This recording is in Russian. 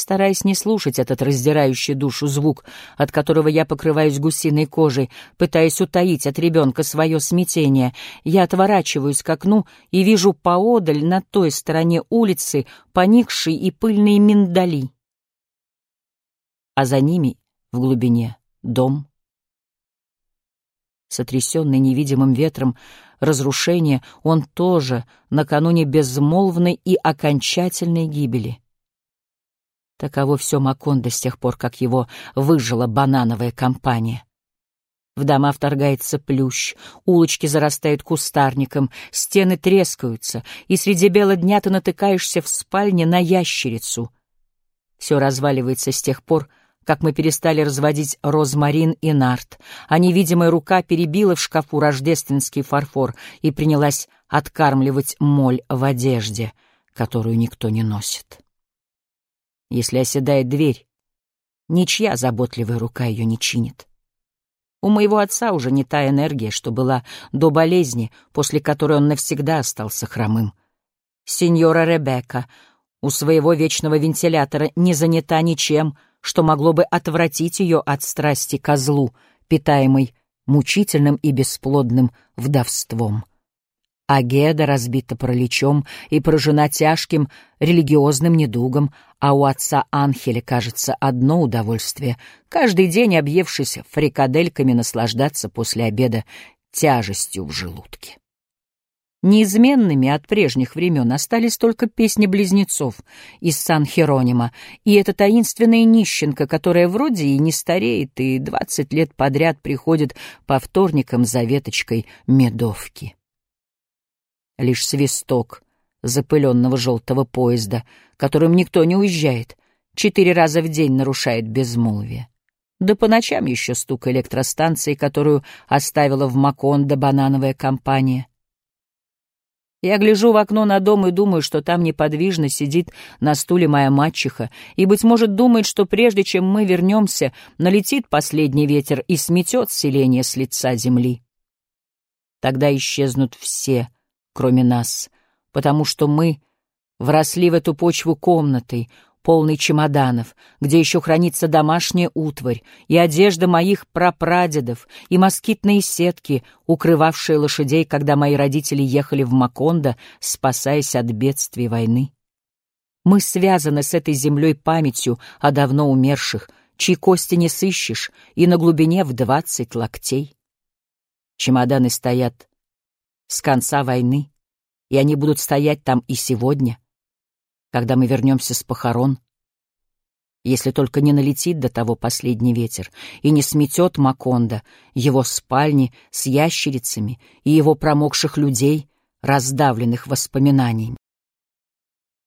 стараясь не слушать этот раздирающий душу звук, от которого я покрываюсь гусиной кожей, пытаясь утаить от ребенка свое смятение, я отворачиваюсь к окну и вижу поодаль, на той стороне улицы, поникшие и пыльные миндали. А за ними, в глубине, дом. Сотрясенный невидимым ветром разрушения, он тоже накануне безмолвной и окончательной гибели. Таково все Макондо с тех пор, как его выжила банановая компания. В дома вторгается плющ, улочки зарастают кустарником, стены трескаются, и среди бела дня ты натыкаешься в спальне на ящерицу. Все разваливается с тех пор, как мы перестали разводить розмарин и нарт, а невидимая рука перебила в шкафу рождественский фарфор и принялась откармливать моль в одежде, которую никто не носит. Если оседает дверь, ничья заботливая рука ее не чинит. У моего отца уже не та энергия, что была до болезни, после которой он навсегда остался хромым. Сеньора Ребекка у своего вечного вентилятора не занята ничем, что могло бы отвратить ее от страсти козлу, питаемой мучительным и бесплодным вдовством а Геда разбита параличом и поражена тяжким религиозным недугом, а у отца Анхеля, кажется, одно удовольствие — каждый день, объевшись фрикадельками, наслаждаться после обеда тяжестью в желудке. Неизменными от прежних времен остались только песни близнецов из Сан-Херонима и эта таинственная нищенка, которая вроде и не стареет, и двадцать лет подряд приходит по вторникам за веточкой медовки лишь свисток запыленного желтого поезда, которым никто не уезжает, четыре раза в день нарушает безмолвие. Да по ночам еще стук электростанции, которую оставила в Макондо банановая компания. Я гляжу в окно на дом и думаю, что там неподвижно сидит на стуле моя мачеха, и, быть может, думает, что прежде чем мы вернемся, налетит последний ветер и сметет селение с лица земли. Тогда исчезнут все — кроме нас, потому что мы вросли в эту почву комнатой, полной чемоданов, где еще хранится домашняя утварь и одежда моих прапрадедов, и москитные сетки, укрывавшие лошадей, когда мои родители ехали в Макондо, спасаясь от бедствий войны. Мы связаны с этой землей памятью о давно умерших, чьи кости не сыщешь, и на глубине в двадцать локтей. Чемоданы стоят с конца войны, и они будут стоять там и сегодня, когда мы вернемся с похорон, если только не налетит до того последний ветер и не сметет Маконда, его спальни с ящерицами и его промокших людей, раздавленных воспоминаниями.